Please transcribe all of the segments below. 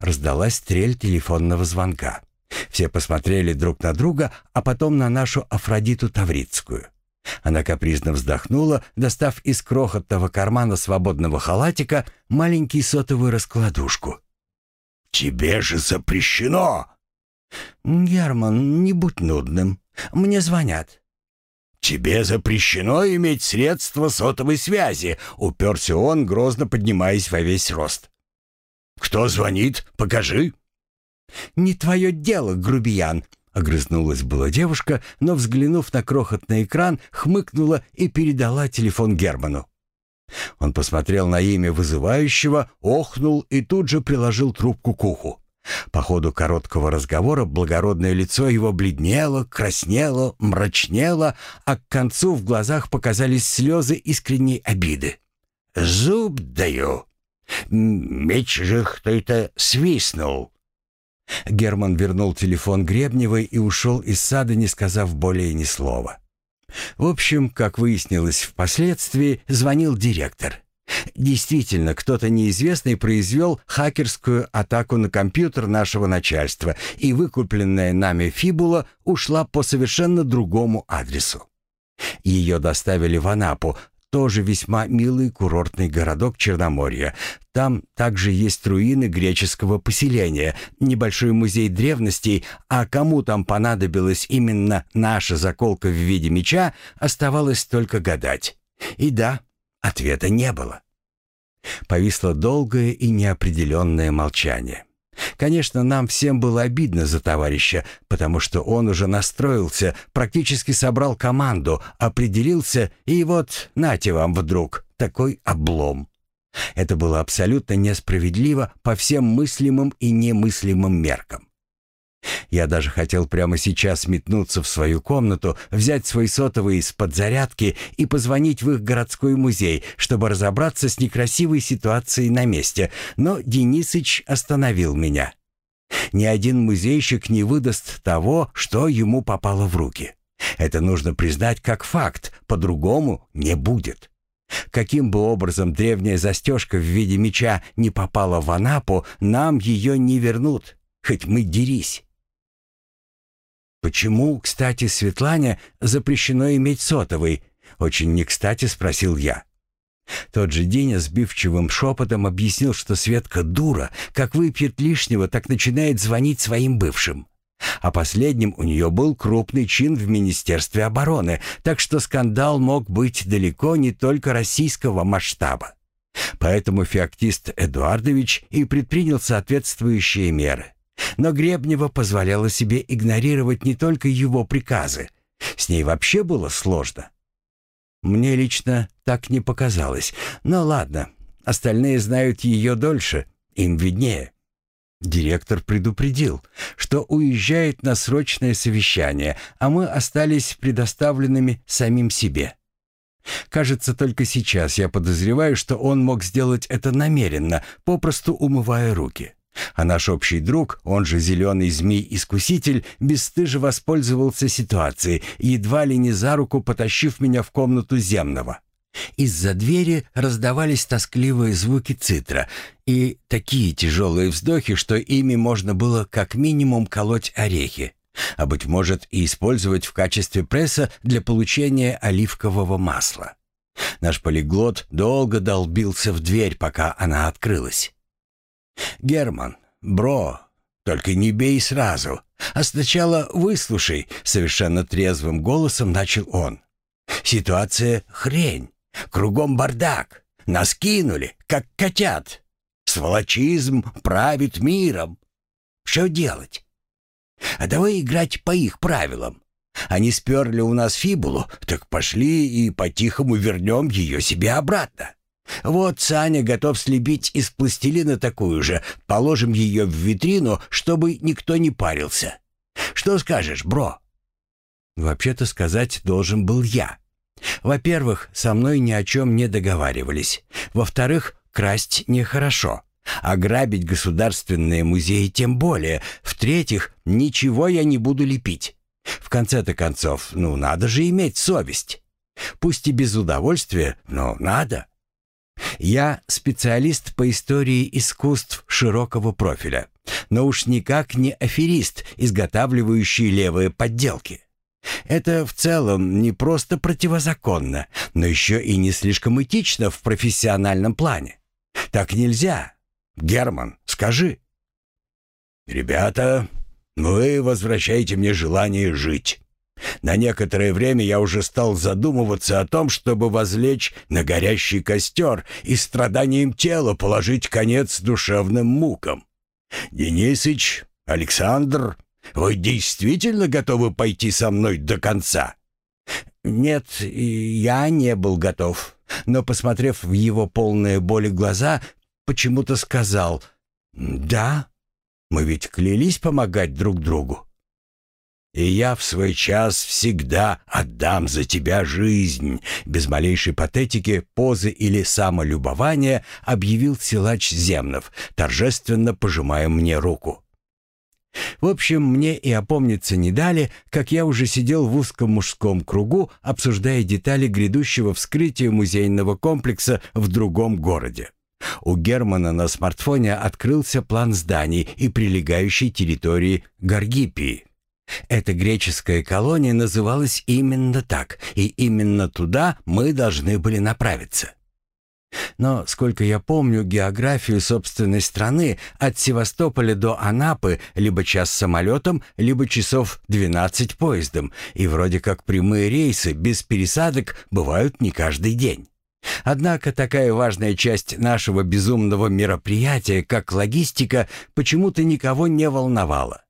Раздалась стрель телефонного звонка. Все посмотрели друг на друга, а потом на нашу Афродиту Таврицкую. Она капризно вздохнула, достав из крохотного кармана свободного халатика маленький сотовую раскладушку. «Тебе же запрещено!» «Герман, не будь нудным. Мне звонят». «Тебе запрещено иметь средства сотовой связи», — уперся он, грозно поднимаясь во весь рост. «Кто звонит? Покажи». «Не твое дело, грубиян», — огрызнулась была девушка, но, взглянув на крохотный экран, хмыкнула и передала телефон Герману. Он посмотрел на имя вызывающего, охнул и тут же приложил трубку к уху. По ходу короткого разговора благородное лицо его бледнело, краснело, мрачнело, а к концу в глазах показались слезы искренней обиды. «Зуб даю! Меч же кто-то свистнул!» Герман вернул телефон Гребневой и ушел из сада, не сказав более ни слова. В общем, как выяснилось впоследствии, звонил директор. Действительно, кто-то неизвестный произвел хакерскую атаку на компьютер нашего начальства, и выкупленная нами фибула ушла по совершенно другому адресу. Ее доставили в Анапу, тоже весьма милый курортный городок Черноморья. Там также есть руины греческого поселения, небольшой музей древностей, а кому там понадобилась именно наша заколка в виде меча, оставалось только гадать. И да, ответа не было. Повисло долгое и неопределенное молчание. Конечно, нам всем было обидно за товарища, потому что он уже настроился, практически собрал команду, определился, и вот, нате вам вдруг, такой облом. Это было абсолютно несправедливо по всем мыслимым и немыслимым меркам. Я даже хотел прямо сейчас метнуться в свою комнату, взять свой сотовый из-под зарядки и позвонить в их городской музей, чтобы разобраться с некрасивой ситуацией на месте, но Денисыч остановил меня. Ни один музейщик не выдаст того, что ему попало в руки. Это нужно признать как факт, по-другому не будет. Каким бы образом древняя застежка в виде меча не попала в Анапу, нам ее не вернут, хоть мы дерись. «Почему, кстати, Светлане запрещено иметь сотовый?» — очень не кстати спросил я. Тот же Деня сбивчивым шепотом объяснил, что Светка дура, как выпьет лишнего, так начинает звонить своим бывшим. А последним у нее был крупный чин в Министерстве обороны, так что скандал мог быть далеко не только российского масштаба. Поэтому феоктист Эдуардович и предпринял соответствующие меры. Но Гребнева позволяла себе игнорировать не только его приказы. С ней вообще было сложно. Мне лично так не показалось. Но ладно, остальные знают ее дольше, им виднее. Директор предупредил, что уезжает на срочное совещание, а мы остались предоставленными самим себе. Кажется, только сейчас я подозреваю, что он мог сделать это намеренно, попросту умывая руки. А наш общий друг, он же зеленый змей-искуситель, бесстыже воспользовался ситуацией, едва ли не за руку потащив меня в комнату земного. Из-за двери раздавались тоскливые звуки цитра и такие тяжелые вздохи, что ими можно было как минимум колоть орехи, а, быть может, и использовать в качестве пресса для получения оливкового масла. Наш полиглот долго долбился в дверь, пока она открылась. «Герман, бро, только не бей сразу, а сначала выслушай», — совершенно трезвым голосом начал он. «Ситуация хрень, кругом бардак, нас кинули, как котят. Сволочизм правит миром. Что делать? А давай играть по их правилам. Они сперли у нас фибулу, так пошли и по-тихому вернем ее себе обратно. Вот Саня готов слепить из пластилина такую же. Положим ее в витрину, чтобы никто не парился. Что скажешь, бро?» Вообще-то сказать должен был я. Во-первых, со мной ни о чем не договаривались. Во-вторых, красть нехорошо. А грабить государственные музеи тем более. В-третьих, ничего я не буду лепить. В конце-то концов, ну надо же иметь совесть. Пусть и без удовольствия, но надо. Я специалист по истории искусств широкого профиля, но уж никак не аферист, изготавливающий левые подделки. Это в целом не просто противозаконно, но еще и не слишком этично в профессиональном плане. Так нельзя. Герман, скажи. «Ребята, вы возвращаете мне желание жить. На некоторое время я уже стал задумываться о том, чтобы возлечь на горящий костер и страданием тела положить конец душевным мукам. Денисыч, Александр, вы действительно готовы пойти со мной до конца?» «Нет, я не был готов, но, посмотрев в его полные боли глаза, почему-то сказал «Да, мы ведь клялись помогать друг другу». «И я в свой час всегда отдам за тебя жизнь», без малейшей патетики, позы или самолюбования объявил силач Земнов, торжественно пожимая мне руку. В общем, мне и опомниться не дали, как я уже сидел в узком мужском кругу, обсуждая детали грядущего вскрытия музейного комплекса в другом городе. У Германа на смартфоне открылся план зданий и прилегающей территории Гаргипии. Эта греческая колония называлась именно так, и именно туда мы должны были направиться. Но, сколько я помню географию собственной страны, от Севастополя до Анапы либо час самолетом, либо часов 12 поездом, и вроде как прямые рейсы без пересадок бывают не каждый день. Однако такая важная часть нашего безумного мероприятия, как логистика, почему-то никого не волновала.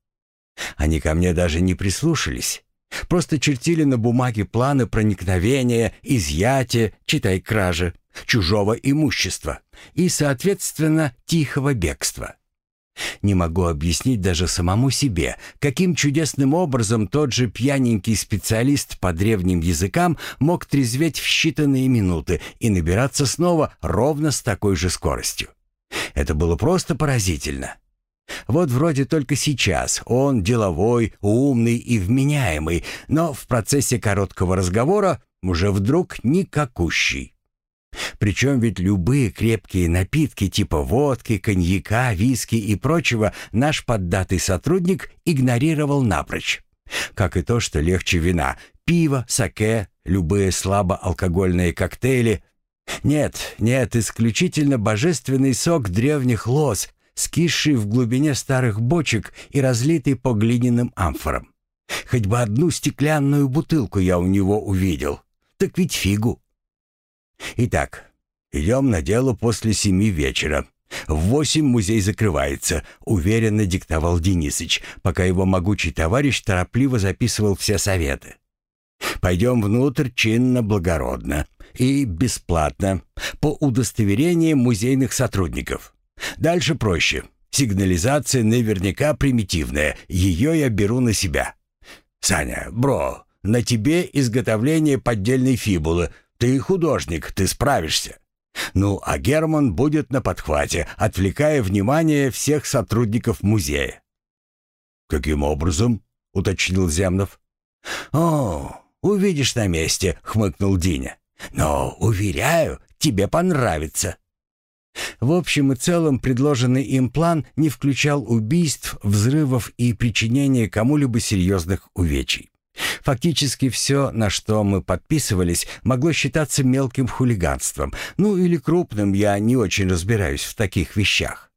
Они ко мне даже не прислушались. Просто чертили на бумаге планы проникновения, изъятия, читай кражи, чужого имущества и, соответственно, тихого бегства. Не могу объяснить даже самому себе, каким чудесным образом тот же пьяненький специалист по древним языкам мог трезветь в считанные минуты и набираться снова ровно с такой же скоростью. Это было просто поразительно. Вот вроде только сейчас он деловой, умный и вменяемый, но в процессе короткого разговора уже вдруг никакущий. Причем ведь любые крепкие напитки типа водки, коньяка, виски и прочего наш поддатый сотрудник игнорировал напрочь. Как и то, что легче вина, пиво, саке, любые слабоалкогольные коктейли. Нет, нет, исключительно божественный сок древних лоз, скисший в глубине старых бочек и разлитый по глиняным амфорам. Хоть бы одну стеклянную бутылку я у него увидел. Так ведь фигу. Итак, идем на дело после семи вечера. В восемь музей закрывается, уверенно диктовал Денисыч, пока его могучий товарищ торопливо записывал все советы. Пойдем внутрь чинно-благородно и бесплатно, по удостоверениям музейных сотрудников. Дальше проще. Сигнализация наверняка примитивная, ее я беру на себя. Саня, бро, на тебе изготовление поддельной фибулы, ты художник, ты справишься. Ну, а Герман будет на подхвате, отвлекая внимание всех сотрудников музея. «Каким образом?» — уточнил Земнов. «О, увидишь на месте», — хмыкнул Диня. «Но, уверяю, тебе понравится». В общем и целом предложенный им план не включал убийств, взрывов и причинения кому-либо серьезных увечий. Фактически все, на что мы подписывались, могло считаться мелким хулиганством. Ну или крупным, я не очень разбираюсь в таких вещах.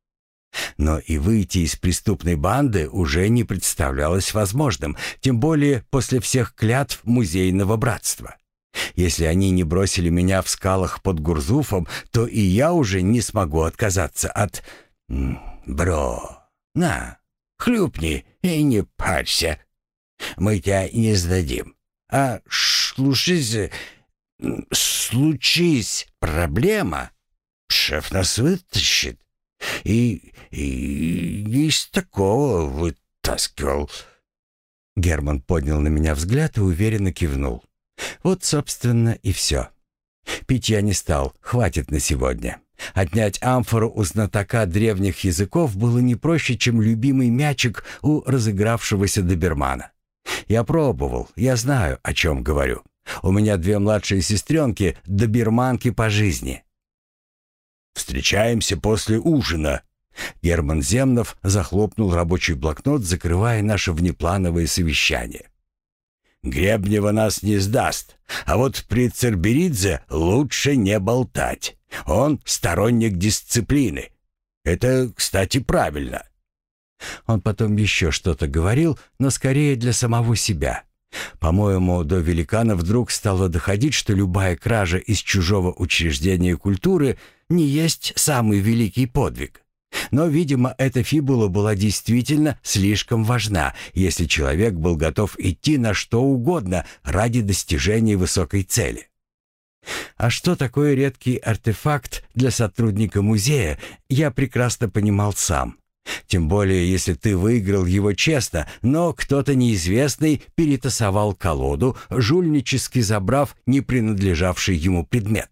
Но и выйти из преступной банды уже не представлялось возможным, тем более после всех клятв музейного братства. Если они не бросили меня в скалах под Гурзуфом, то и я уже не смогу отказаться от... Бро, на, хлюпни и не парься. Мы тебя не сдадим. А случись, случись проблема, шеф нас вытащит. И, и из такого вытаскивал. Герман поднял на меня взгляд и уверенно кивнул. Вот, собственно, и все. Пить я не стал, хватит на сегодня. Отнять амфору у знатока древних языков было не проще, чем любимый мячик у разыгравшегося добермана. Я пробовал, я знаю, о чем говорю. У меня две младшие сестренки, доберманки по жизни. Встречаемся после ужина». Герман Земнов захлопнул рабочий блокнот, закрывая наше внеплановое совещание. Гребнева нас не сдаст. А вот при Церберидзе лучше не болтать. Он сторонник дисциплины. Это, кстати, правильно. Он потом еще что-то говорил, но скорее для самого себя. По-моему, до великана вдруг стало доходить, что любая кража из чужого учреждения культуры не есть самый великий подвиг. Но, видимо, эта фибула была действительно слишком важна, если человек был готов идти на что угодно ради достижения высокой цели. А что такое редкий артефакт для сотрудника музея, я прекрасно понимал сам. Тем более, если ты выиграл его честно, но кто-то неизвестный перетасовал колоду, жульнически забрав не принадлежавший ему предмет.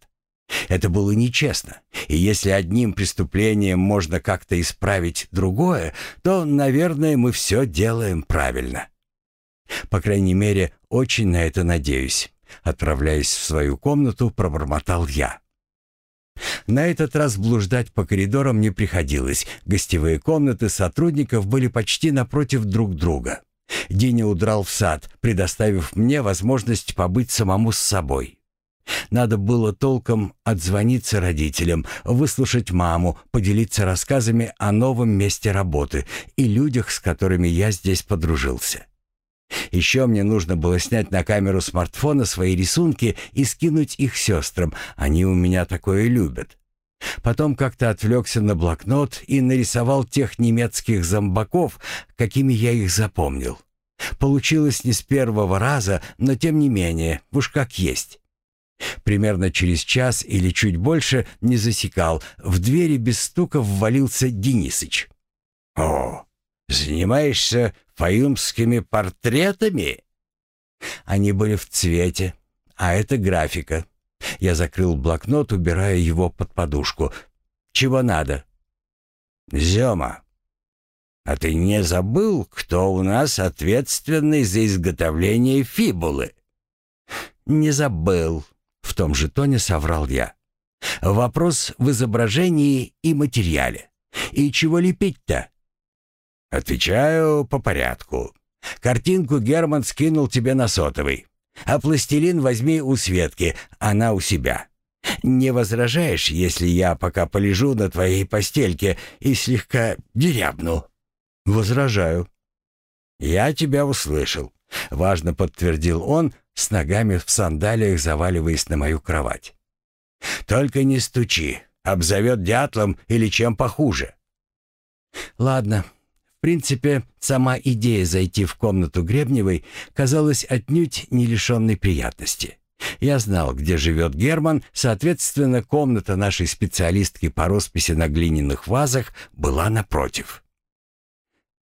Это было нечестно, и если одним преступлением можно как-то исправить другое, то, наверное, мы все делаем правильно. По крайней мере, очень на это надеюсь. Отправляясь в свою комнату, пробормотал я. На этот раз блуждать по коридорам не приходилось. Гостевые комнаты сотрудников были почти напротив друг друга. Диня удрал в сад, предоставив мне возможность побыть самому с собой. Надо было толком отзвониться родителям, выслушать маму, поделиться рассказами о новом месте работы и людях, с которыми я здесь подружился. Еще мне нужно было снять на камеру смартфона свои рисунки и скинуть их сестрам, они у меня такое любят. Потом как-то отвлекся на блокнот и нарисовал тех немецких зомбаков, какими я их запомнил. Получилось не с первого раза, но тем не менее, уж как есть. Примерно через час или чуть больше не засекал. В двери без стука ввалился Денисыч. «О, занимаешься фаюмскими портретами?» Они были в цвете, а это графика. Я закрыл блокнот, убирая его под подушку. «Чего надо?» «Зема, а ты не забыл, кто у нас ответственный за изготовление фибулы?» «Не забыл», том же тоне соврал я. Вопрос в изображении и материале. И чего лепить-то? Отвечаю по порядку. Картинку Герман скинул тебе на сотовый. А пластилин возьми у Светки, она у себя. Не возражаешь, если я пока полежу на твоей постельке и слегка дерябну? Возражаю. Я тебя услышал. Важно подтвердил он, с ногами в сандалиях заваливаясь на мою кровать. «Только не стучи, обзовет дятлом или чем похуже». «Ладно». В принципе, сама идея зайти в комнату Гребневой казалась отнюдь не лишенной приятности. Я знал, где живет Герман, соответственно, комната нашей специалистки по росписи на глиняных вазах была напротив.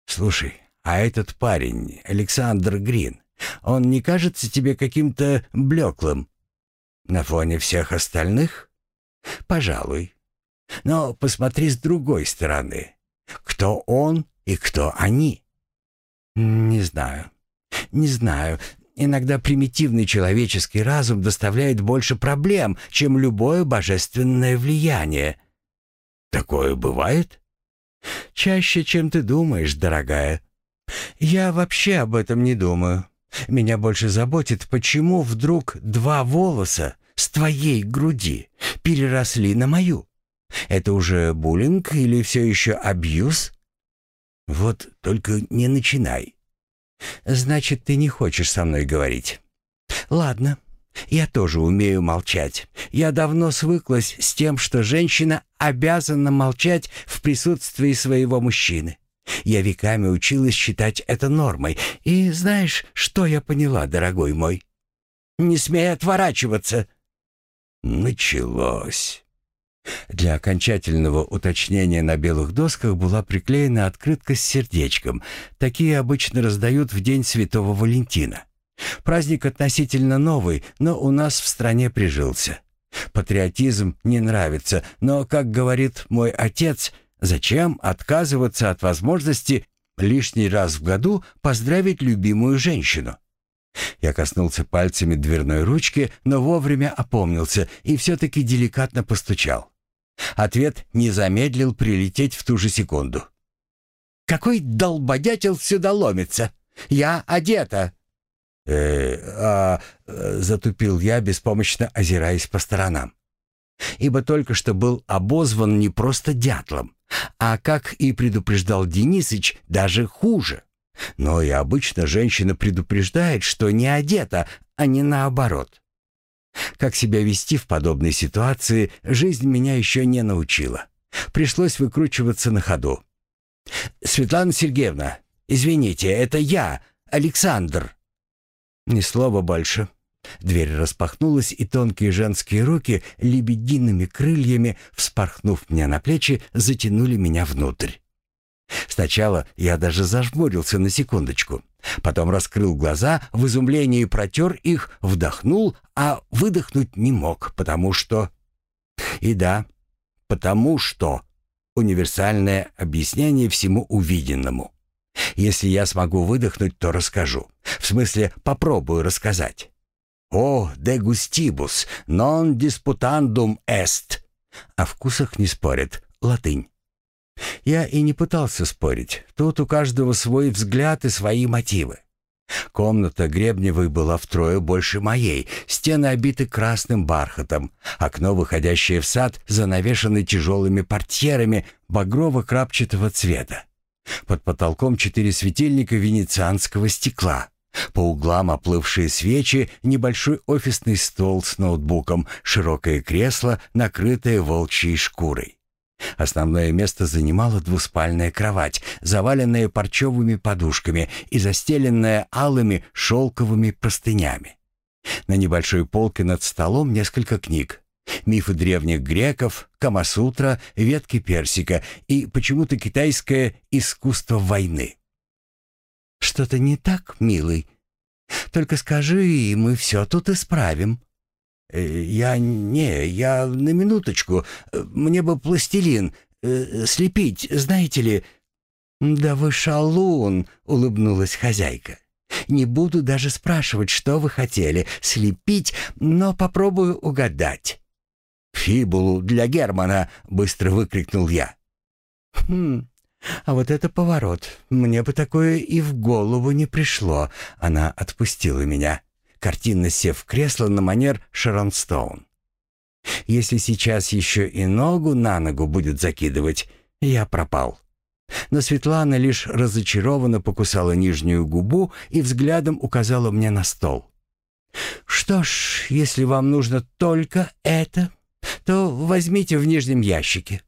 «Слушай, а этот парень, Александр Грин, он не кажется тебе каким-то блеклым? На фоне всех остальных? Пожалуй. Но посмотри с другой стороны. Кто он и кто они? Не знаю. Не знаю. Иногда примитивный человеческий разум доставляет больше проблем, чем любое божественное влияние. Такое бывает? Чаще, чем ты думаешь, дорогая. Я вообще об этом не думаю. Меня больше заботит, почему вдруг два волоса с твоей груди переросли на мою. Это уже буллинг или все еще абьюз? Вот только не начинай. Значит, ты не хочешь со мной говорить. Ладно, я тоже умею молчать. Я давно свыклась с тем, что женщина обязана молчать в присутствии своего мужчины. Я веками училась считать это нормой. И знаешь, что я поняла, дорогой мой? Не смей отворачиваться. Началось. Для окончательного уточнения на белых досках была приклеена открытка с сердечком. Такие обычно раздают в день Святого Валентина. Праздник относительно новый, но у нас в стране прижился. Патриотизм не нравится, но, как говорит мой отец, Зачем отказываться от возможности лишний раз в году поздравить любимую женщину? Я коснулся пальцами дверной ручки, но вовремя опомнился и все-таки деликатно постучал. Ответ не замедлил прилететь в ту же секунду. «Какой долбодятел сюда ломится? Я одета!» «Э, а...» э, — затупил я, беспомощно озираясь по сторонам. Ибо только что был обозван не просто дятлом, а, как и предупреждал Денисыч, даже хуже. Но и обычно женщина предупреждает, что не одета, а не наоборот. Как себя вести в подобной ситуации, жизнь меня еще не научила. Пришлось выкручиваться на ходу. «Светлана Сергеевна, извините, это я, Александр». Ни слова больше. Дверь распахнулась, и тонкие женские руки лебедиными крыльями, вспорхнув мне на плечи, затянули меня внутрь. Сначала я даже зажмурился на секундочку. Потом раскрыл глаза, в изумлении протер их, вдохнул, а выдохнуть не мог, потому что... И да, потому что... Универсальное объяснение всему увиденному. Если я смогу выдохнуть, то расскажу. В смысле, попробую рассказать. «О, дегустибус, non disputandum est». О вкусах не спорят. Латынь. Я и не пытался спорить. Тут у каждого свой взгляд и свои мотивы. Комната Гребневой была втрое больше моей, стены обиты красным бархатом, окно, выходящее в сад, занавешено тяжелыми портьерами багрово-крапчатого цвета. Под потолком четыре светильника венецианского стекла. По углам оплывшие свечи, небольшой офисный стол с ноутбуком, широкое кресло, накрытое волчьей шкурой. Основное место занимала двуспальная кровать, заваленная парчевыми подушками и застеленная алыми шелковыми простынями. На небольшой полке над столом несколько книг. Мифы древних греков, Камасутра, ветки персика и почему-то китайское искусство войны. «Что-то не так, милый? Только скажи, и мы все тут исправим», Э, «Я не, я на минуточку. Мне бы пластилин. Э, слепить, знаете ли...» «Да вы шалун!» — улыбнулась хозяйка. «Не буду даже спрашивать, что вы хотели. Слепить, но попробую угадать». «Фибулу для Германа!» — быстро выкрикнул я. «Хм, а вот это поворот. Мне бы такое и в голову не пришло». Она отпустила меня картинно сев в кресло на манер Шерон Стоун. «Если сейчас еще и ногу на ногу будет закидывать, я пропал». Но Светлана лишь разочарованно покусала нижнюю губу и взглядом указала мне на стол. «Что ж, если вам нужно только это, то возьмите в нижнем ящике.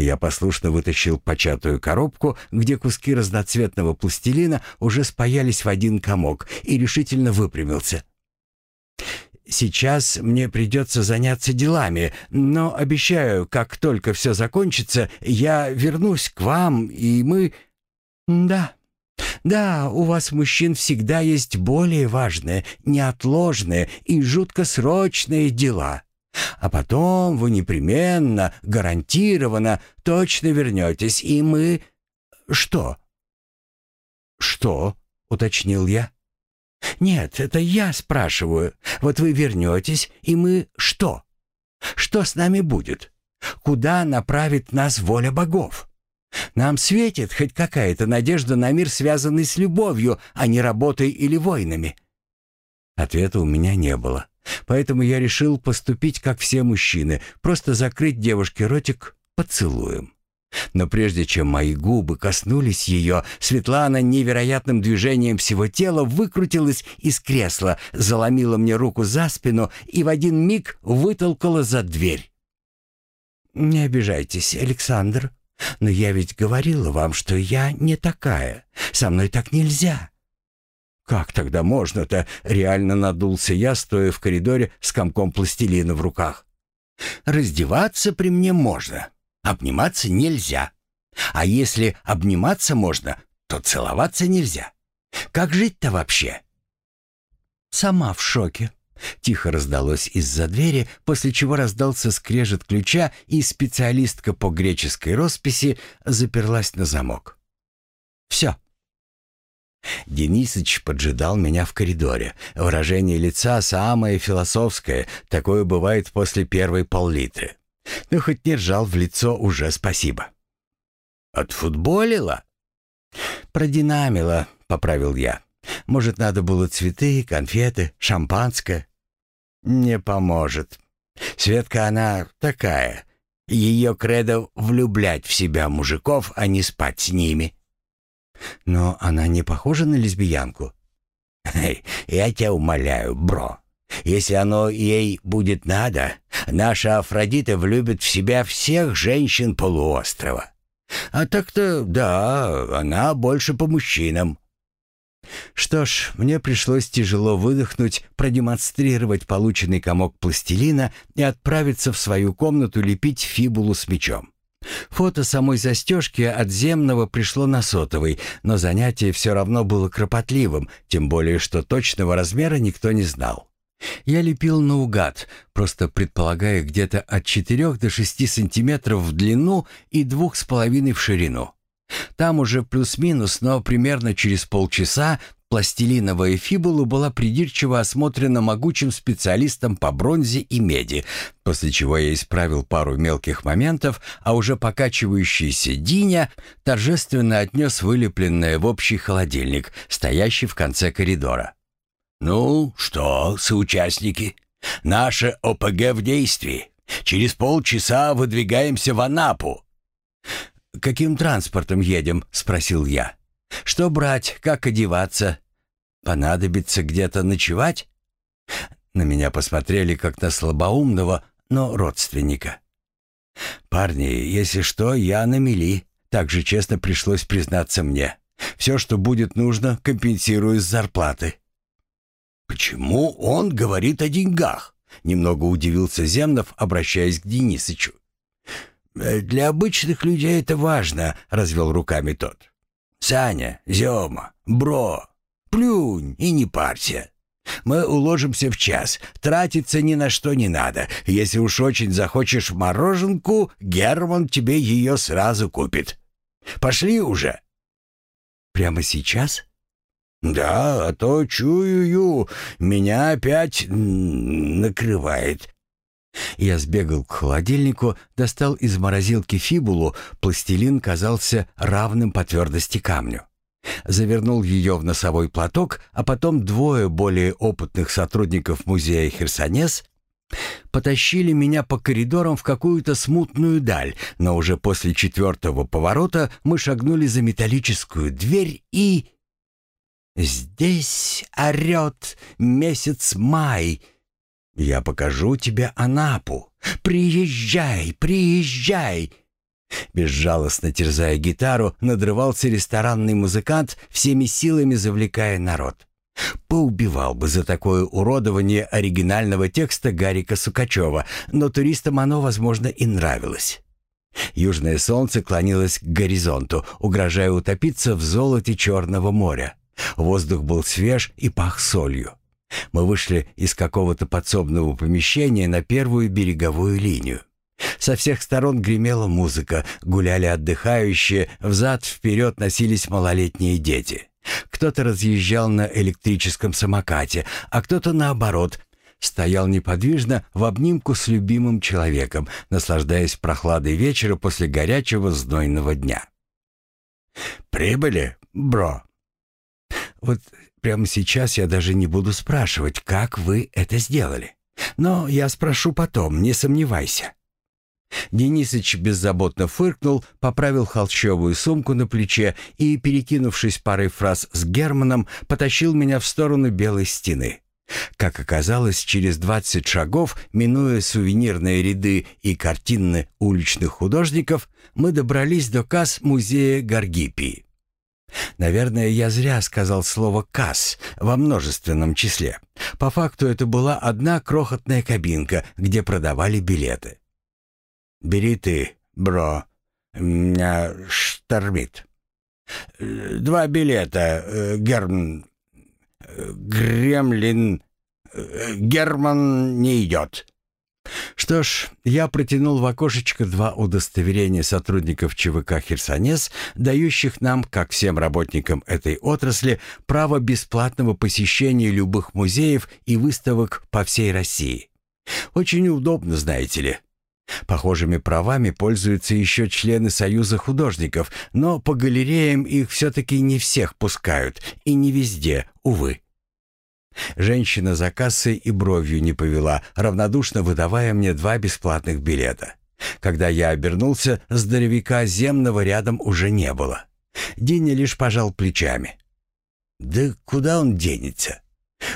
Я послушно вытащил початую коробку, где куски разноцветного пластилина уже спаялись в один комок, и решительно выпрямился. «Сейчас мне придется заняться делами, но обещаю, как только все закончится, я вернусь к вам, и мы...» «Да, да, у вас, мужчин, всегда есть более важные, неотложные и жутко срочные дела». А потом вы непременно, гарантированно, точно вернетесь, и мы... Что? Что? Уточнил я. Нет, это я спрашиваю. Вот вы вернетесь, и мы что? Что с нами будет? Куда направит нас воля богов? Нам светит хоть какая-то надежда на мир, связанный с любовью, а не работой или войнами. Ответа у меня не было. Поэтому я решил поступить, как все мужчины, просто закрыть девушке ротик поцелуем. Но прежде чем мои губы коснулись ее, Светлана невероятным движением всего тела выкрутилась из кресла, заломила мне руку за спину и в один миг вытолкала за дверь. «Не обижайтесь, Александр, но я ведь говорила вам, что я не такая. Со мной так нельзя. «Как тогда можно-то?» — реально надулся я, стоя в коридоре с комком пластилина в руках. «Раздеваться при мне можно, обниматься нельзя. А если обниматься можно, то целоваться нельзя. Как жить-то вообще?» «Сама в шоке», — тихо раздалось из-за двери, после чего раздался скрежет ключа, и специалистка по греческой росписи заперлась на замок. «Все». Денисыч поджидал меня в коридоре. Выражение лица самое философское, такое бывает после первой пол-литры. Ну, хоть не ржал в лицо, уже спасибо. «Отфутболила?» «Продинамила», — поправил я. «Может, надо было цветы, конфеты, шампанское?» «Не поможет. Светка она такая. Ее кредо — влюблять в себя мужиков, а не спать с ними». «Но она не похожа на лесбиянку?» «Эй, я тебя умоляю, бро. Если оно ей будет надо, наша Афродита влюбит в себя всех женщин полуострова. А так-то, да, она больше по мужчинам. Что ж, мне пришлось тяжело выдохнуть, продемонстрировать полученный комок пластилина и отправиться в свою комнату лепить фибулу с мечом. Фото самой застежки от земного пришло на сотовый, но занятие все равно было кропотливым, тем более что точного размера никто не знал. Я лепил наугад, просто предполагая где-то от 4 до 6 сантиметров в длину и 2,5 в ширину. Там уже плюс-минус, но примерно через полчаса пластилиновая фибула была придирчиво осмотрена могучим специалистом по бронзе и меди, после чего я исправил пару мелких моментов, а уже покачивающийся Диня торжественно отнес вылепленное в общий холодильник, стоящий в конце коридора. «Ну что, соучастники, наше ОПГ в действии. Через полчаса выдвигаемся в Анапу». «Каким транспортом едем?» — спросил я. «Что брать? Как одеваться? Понадобится где-то ночевать?» На меня посмотрели как на слабоумного, но родственника. «Парни, если что, я на мели», — так же честно пришлось признаться мне. «Все, что будет нужно, компенсирую с зарплаты». «Почему он говорит о деньгах?» — немного удивился Земнов, обращаясь к Денисычу. «Э, «Для обычных людей это важно», — развел руками тот. «Саня, Зема, бро, плюнь и не парься. Мы уложимся в час, тратиться ни на что не надо. Если уж очень захочешь мороженку, Герман тебе ее сразу купит. Пошли уже». «Прямо сейчас?» «Да, а то чую, меня опять накрывает». Я сбегал к холодильнику, достал из морозилки фибулу, пластилин казался равным по твердости камню. Завернул ее в носовой платок, а потом двое более опытных сотрудников музея Херсонес потащили меня по коридорам в какую-то смутную даль, но уже после четвертого поворота мы шагнули за металлическую дверь и... Здесь орет месяц май. Я покажу тебе Анапу. Приезжай, приезжай. Безжалостно терзая гитару, надрывался ресторанный музыкант, всеми силами завлекая народ. Поубивал бы за такое уродование оригинального текста Гарика Сукачева, но туристам оно, возможно, и нравилось. Южное солнце клонилось к горизонту, угрожая утопиться в золоте Черного моря. Воздух был свеж и пах солью. Мы вышли из какого-то подсобного помещения на первую береговую линию. Со всех сторон гремела музыка, гуляли отдыхающие, взад-вперед носились малолетние дети. Кто-то разъезжал на электрическом самокате, а кто-то наоборот стоял неподвижно в обнимку с любимым человеком, наслаждаясь прохладой вечера после горячего знойного дня. «Прибыли, бро?» Вот прямо сейчас я даже не буду спрашивать, как вы это сделали. Но я спрошу потом, не сомневайся». Денисыч беззаботно фыркнул, поправил холщовую сумку на плече и, перекинувшись парой фраз с Германом, потащил меня в сторону белой стены. Как оказалось, через двадцать шагов, минуя сувенирные ряды и картины уличных художников, мы добрались до касс музея Гаргипии. Наверное, я зря сказал слово «касс» во множественном числе. По факту это была одна крохотная кабинка, где продавали билеты. «Бери ты, бро. Меня штормит. Два билета, э, Герм... Э, Гремлин... Э, Герман не идет». Что ж, я протянул в окошечко два удостоверения сотрудников ЧВК «Херсонес», дающих нам, как всем работникам этой отрасли, право бесплатного посещения любых музеев и выставок по всей России. Очень удобно, знаете ли. Похожими правами пользуются еще члены Союза художников, но по галереям их все-таки не всех пускают, и не везде, увы. Женщина за кассой и бровью не повела, равнодушно выдавая мне два бесплатных билета. Когда я обернулся, здоровяка земного рядом уже не было. Диня лишь пожал плечами. «Да куда он денется?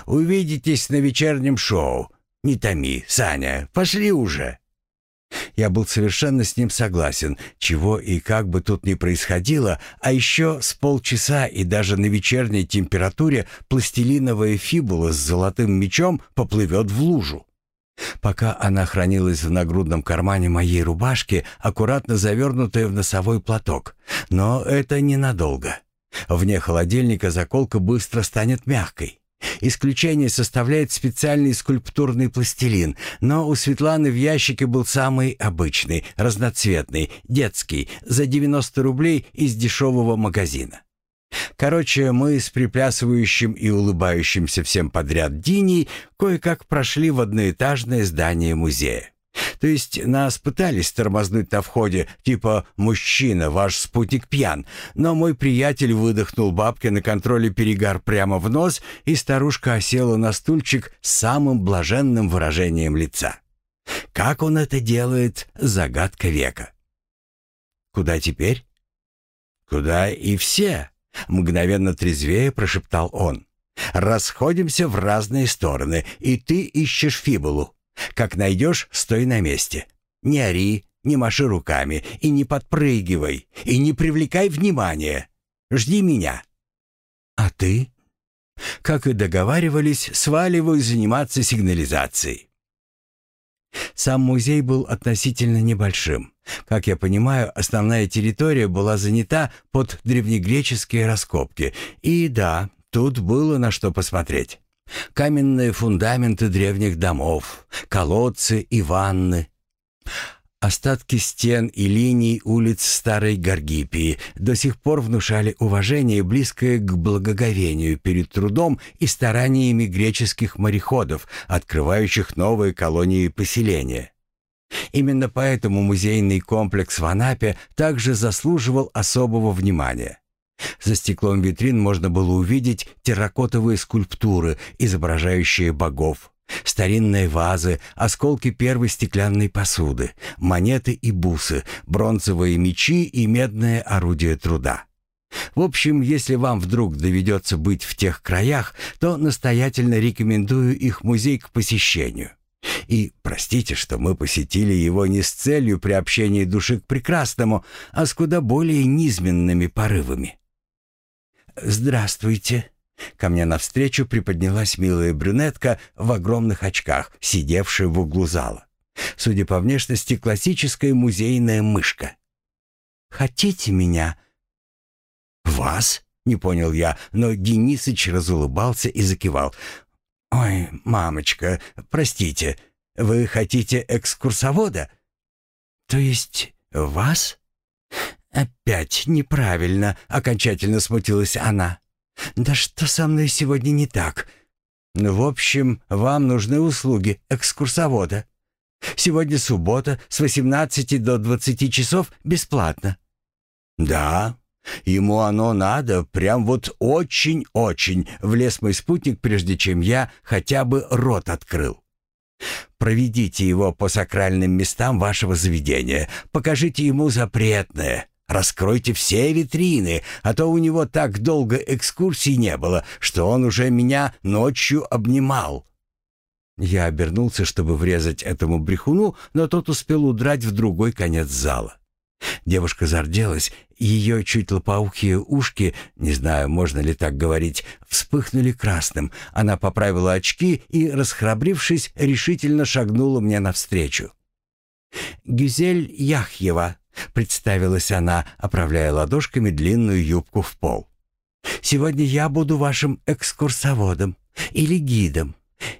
Увидитесь на вечернем шоу. Не томи, Саня, пошли уже!» Я был совершенно с ним согласен, чего и как бы тут ни происходило, а еще с полчаса и даже на вечерней температуре пластилиновая фибула с золотым мечом поплывет в лужу. Пока она хранилась в нагрудном кармане моей рубашки, аккуратно завернутая в носовой платок. Но это ненадолго. Вне холодильника заколка быстро станет мягкой. Исключение составляет специальный скульптурный пластилин, но у Светланы в ящике был самый обычный, разноцветный, детский, за 90 рублей из дешевого магазина. Короче, мы с приплясывающим и улыбающимся всем подряд Диней кое-как прошли в одноэтажное здание музея. То есть нас пытались тормознуть на входе, типа «Мужчина, ваш спутник пьян», но мой приятель выдохнул бабке на контроле перегар прямо в нос, и старушка осела на стульчик с самым блаженным выражением лица. Как он это делает — загадка века. «Куда теперь?» «Куда и все», — мгновенно трезвее прошептал он. «Расходимся в разные стороны, и ты ищешь фибулу. Как найдешь, стой на месте. Не ори, не маши руками и не подпрыгивай, и не привлекай внимания. Жди меня». «А ты?» Как и договаривались, сваливаю заниматься сигнализацией. Сам музей был относительно небольшим. Как я понимаю, основная территория была занята под древнегреческие раскопки. И да, тут было на что посмотреть. Каменные фундаменты древних домов, колодцы и ванны. Остатки стен и линий улиц старой Гаргипии до сих пор внушали уважение, близкое к благоговению перед трудом и стараниями греческих мореходов, открывающих новые колонии поселения. Именно поэтому музейный комплекс в Анапе также заслуживал особого внимания. За стеклом витрин можно было увидеть терракотовые скульптуры, изображающие богов, старинные вазы, осколки первой стеклянной посуды, монеты и бусы, бронзовые мечи и медное орудие труда. В общем, если вам вдруг доведется быть в тех краях, то настоятельно рекомендую их музей к посещению. И простите, что мы посетили его не с целью приобщения души к прекрасному, а с куда более низменными порывами. «Здравствуйте!» Ко мне навстречу приподнялась милая брюнетка в огромных очках, сидевшая в углу зала. Судя по внешности, классическая музейная мышка. «Хотите меня?» «Вас?» — не понял я, но Денисыч разулыбался и закивал. «Ой, мамочка, простите, вы хотите экскурсовода?» «То есть вас?» «Опять неправильно», — окончательно смутилась она. «Да что со мной сегодня не так? Ну, в общем, вам нужны услуги экскурсовода. Сегодня суббота, с 18 до 20 часов бесплатно». «Да, ему оно надо, прям вот очень-очень», — влез мой спутник, прежде чем я хотя бы рот открыл. «Проведите его по сакральным местам вашего заведения, покажите ему запретное». Раскройте все витрины, а то у него так долго экскурсий не было, что он уже меня ночью обнимал». Я обернулся, чтобы врезать этому брехуну, но тот успел удрать в другой конец зала. Девушка зарделась, ее чуть лопоухие ушки, не знаю, можно ли так говорить, вспыхнули красным. Она поправила очки и, расхрабрившись, решительно шагнула мне навстречу. «Гюзель Яхьева», Представилась она, оправляя ладошками длинную юбку в пол. «Сегодня я буду вашим экскурсоводом или гидом.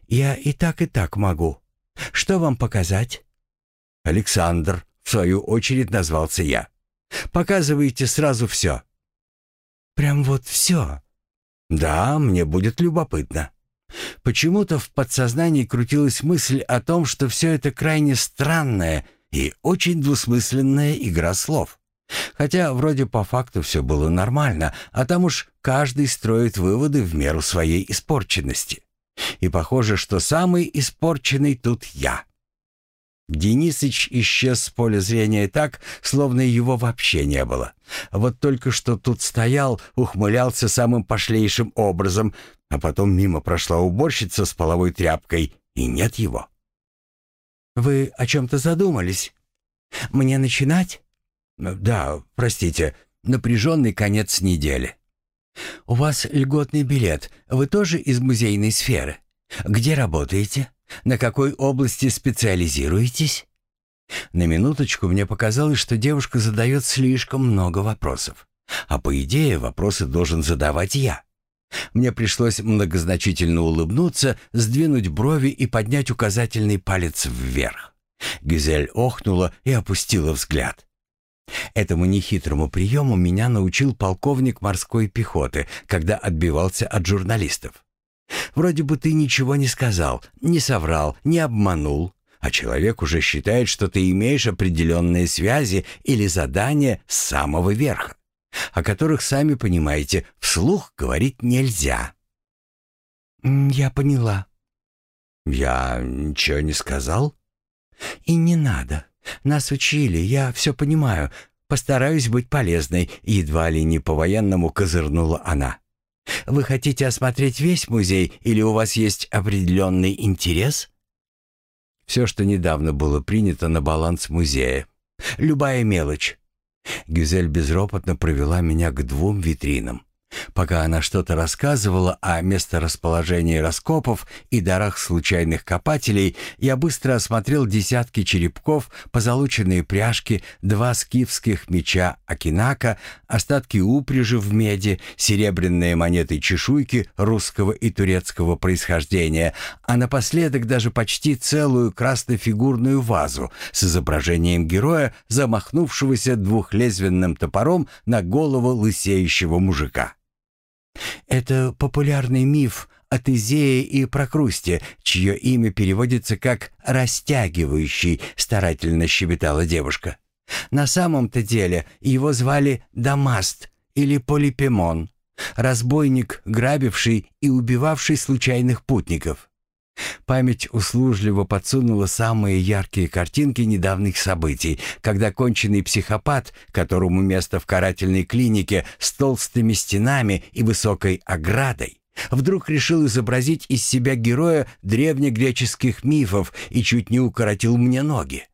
Я и так, и так могу. Что вам показать?» «Александр», — в свою очередь назвался я. «Показывайте сразу все». «Прям вот все?» «Да, мне будет любопытно». Почему-то в подсознании крутилась мысль о том, что все это крайне странное и очень двусмысленная игра слов. Хотя вроде по факту все было нормально, а там уж каждый строит выводы в меру своей испорченности. И похоже, что самый испорченный тут я. Денисыч исчез с поля зрения так, словно его вообще не было. Вот только что тут стоял, ухмылялся самым пошлейшим образом, а потом мимо прошла уборщица с половой тряпкой, и нет его. «Вы о чем-то задумались? Мне начинать?» «Да, простите, напряженный конец недели». «У вас льготный билет. Вы тоже из музейной сферы? Где работаете? На какой области специализируетесь?» На минуточку мне показалось, что девушка задает слишком много вопросов. А по идее вопросы должен задавать я. Мне пришлось многозначительно улыбнуться, сдвинуть брови и поднять указательный палец вверх. Гюзель охнула и опустила взгляд. Этому нехитрому приему меня научил полковник морской пехоты, когда отбивался от журналистов. Вроде бы ты ничего не сказал, не соврал, не обманул, а человек уже считает, что ты имеешь определенные связи или задания с самого верха, о которых, сами понимаете, вслух говорить нельзя. «Я поняла». «Я ничего не сказал?» «И не надо. Нас учили, я все понимаю. Постараюсь быть полезной», — едва ли не по-военному козырнула она. «Вы хотите осмотреть весь музей или у вас есть определенный интерес?» «Все, что недавно было принято на баланс музея. Любая мелочь». Гюзель безропотно провела меня к двум витринам. Пока она что-то рассказывала о месторасположении раскопов и дарах случайных копателей, я быстро осмотрел десятки черепков, позолоченные пряжки, два скифских меча Акинака, остатки упряжи в меди, серебряные монеты-чешуйки русского и турецкого происхождения, а напоследок даже почти целую краснофигурную вазу с изображением героя, замахнувшегося двухлезвенным топором на голову лысеющего мужика. Это популярный миф о Тезее и Прокрусте, чье имя переводится как «растягивающий», старательно щебетала девушка. На самом-то деле его звали Дамаст или Полипемон, разбойник, грабивший и убивавший случайных путников. Память услужливо подсунула самые яркие картинки недавних событий, когда конченый психопат, которому место в карательной клинике с толстыми стенами и высокой оградой, вдруг решил изобразить из себя героя древнегреческих мифов и чуть не укоротил мне ноги.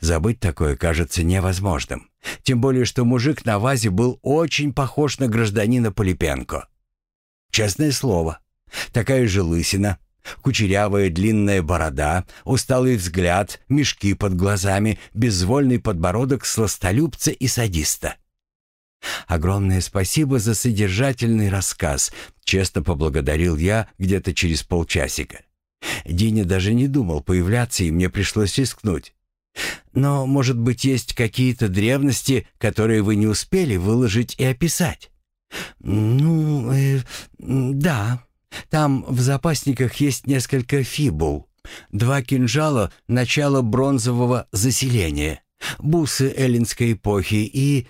Забыть такое кажется невозможным. Тем более, что мужик на вазе был очень похож на гражданина Полипенко. Честное слово, такая же лысина, Кучерявая длинная борода, усталый взгляд, мешки под глазами, безвольный подбородок сластолюбца и садиста. «Огромное спасибо за содержательный рассказ», — честно поблагодарил я где-то через полчасика. Диня даже не думал появляться, и мне пришлось рискнуть. «Но, может быть, есть какие-то древности, которые вы не успели выложить и описать?» «Ну, э, да», там в запасниках есть несколько фибул, два кинжала начала бронзового заселения, бусы эллинской эпохи и...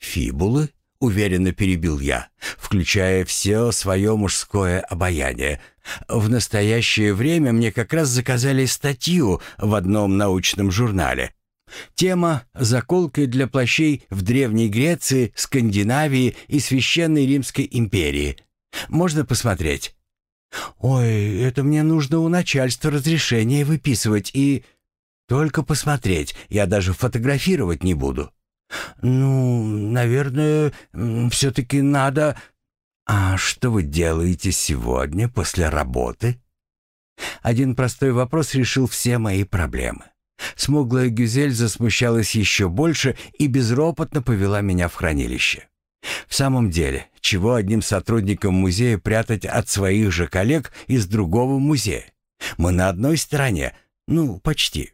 Фибулы? Уверенно перебил я, включая все свое мужское обаяние. В настоящее время мне как раз заказали статью в одном научном журнале. Тема «Заколки для плащей в Древней Греции, Скандинавии и Священной Римской империи». Можно посмотреть? «Ой, это мне нужно у начальства разрешение выписывать и...» «Только посмотреть, я даже фотографировать не буду». «Ну, наверное, все-таки надо...» «А что вы делаете сегодня после работы?» Один простой вопрос решил все мои проблемы. Смуглая Гюзель засмущалась еще больше и безропотно повела меня в хранилище. В самом деле, чего одним сотрудникам музея прятать от своих же коллег из другого музея? Мы на одной стороне, ну, почти.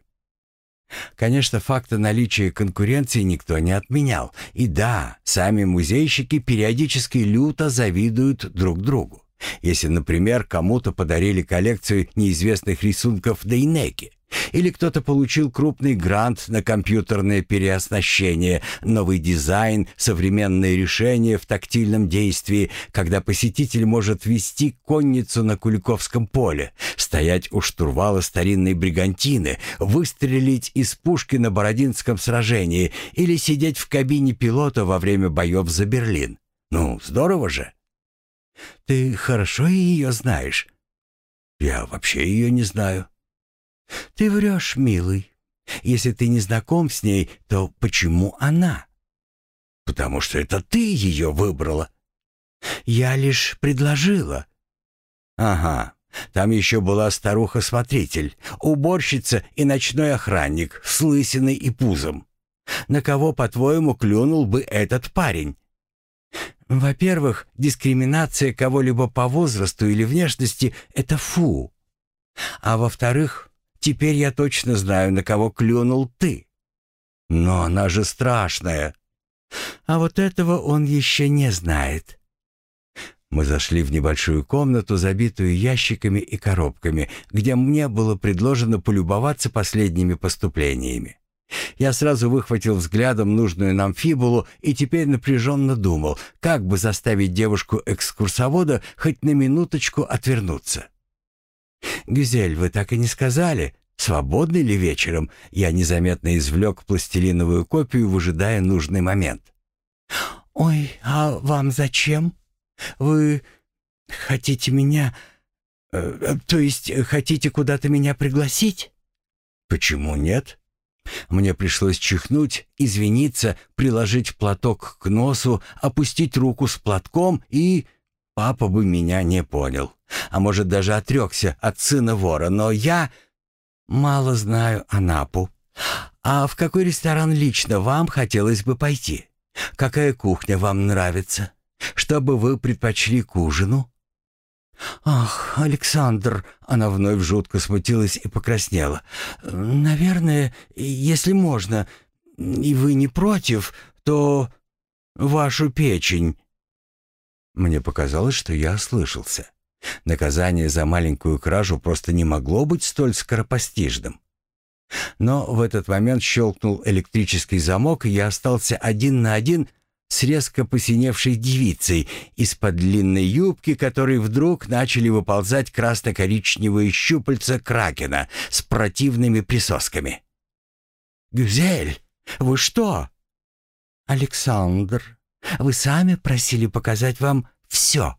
Конечно, факта наличия конкуренции никто не отменял. И да, сами музейщики периодически люто завидуют друг другу. Если, например, кому-то подарили коллекцию неизвестных рисунков Дейнеки, Или кто-то получил крупный грант на компьютерное переоснащение, новый дизайн, современные решения в тактильном действии, когда посетитель может вести конницу на Куликовском поле, стоять у штурвала старинной бригантины, выстрелить из пушки на Бородинском сражении или сидеть в кабине пилота во время боев за Берлин. Ну, здорово же. Ты хорошо ее знаешь? Я вообще ее не знаю. «Ты врешь, милый. Если ты не знаком с ней, то почему она?» «Потому что это ты ее выбрала». «Я лишь предложила». «Ага, там еще была старуха-смотритель, уборщица и ночной охранник с лысиной и пузом. На кого, по-твоему, клюнул бы этот парень?» «Во-первых, дискриминация кого-либо по возрасту или внешности — это фу. А во-вторых, Теперь я точно знаю, на кого клюнул ты. Но она же страшная. А вот этого он еще не знает. Мы зашли в небольшую комнату, забитую ящиками и коробками, где мне было предложено полюбоваться последними поступлениями. Я сразу выхватил взглядом нужную нам фибулу и теперь напряженно думал, как бы заставить девушку-экскурсовода хоть на минуточку отвернуться. «Гюзель, вы так и не сказали, свободны ли вечером?» Я незаметно извлек пластилиновую копию, выжидая нужный момент. «Ой, а вам зачем? Вы хотите меня... Э, то есть хотите куда-то меня пригласить?» «Почему нет?» Мне пришлось чихнуть, извиниться, приложить платок к носу, опустить руку с платком и... Папа бы меня не понял а может даже отрекся от сына вора, но я мало знаю Анапу. А в какой ресторан лично вам хотелось бы пойти? Какая кухня вам нравится? Что бы вы предпочли к ужину? «Ах, Александр!» — она вновь жутко смутилась и покраснела. «Наверное, если можно, и вы не против, то вашу печень». Мне показалось, что я ослышался. Наказание за маленькую кражу просто не могло быть столь скоропостижным. Но в этот момент щелкнул электрический замок, и я остался один на один с резко посиневшей девицей из-под длинной юбки, которой вдруг начали выползать красно-коричневые щупальца кракена с противными присосками. «Гюзель, вы что?» «Александр, вы сами просили показать вам все».